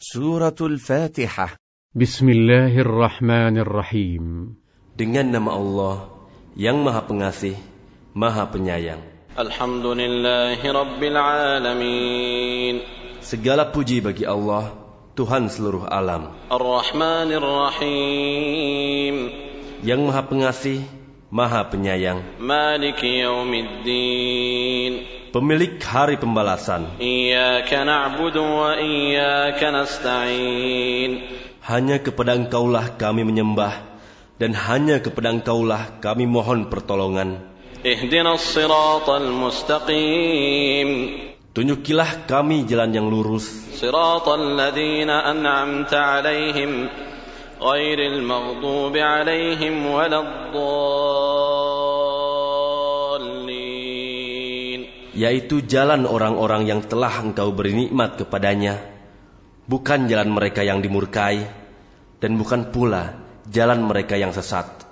Suratul Fatihah بسم الله الرحمن الرحيم dengan nama Allah yang Maha Pengasih, Maha Penyayang. الحمد لله رب العالمين Segala puji bagi Allah, Tuhan seluruh alam, الرحمن الرحيم yang Maha Pengasih, Maha Penyayang, مالك يوم الدين pemilik hari pembalasan. Hanya kepada Engkaulah kami menyembah dan hanya kepada Engkaulah kami mohon pertolongan. Tunjukilah kami jalan yang lurus. Siratal ladzina an'amta 'alaihim ghairil maghdubi 'alaihim waladdallin. Yaitu jalan orang-orang yang telah Engkau beri nikmat kepadanya, bukan jalan mereka yang dimurkai, dan bukan pula jalan mereka yang sesat.